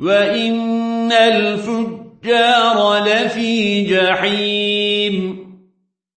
وإن الفجار لفي جحيم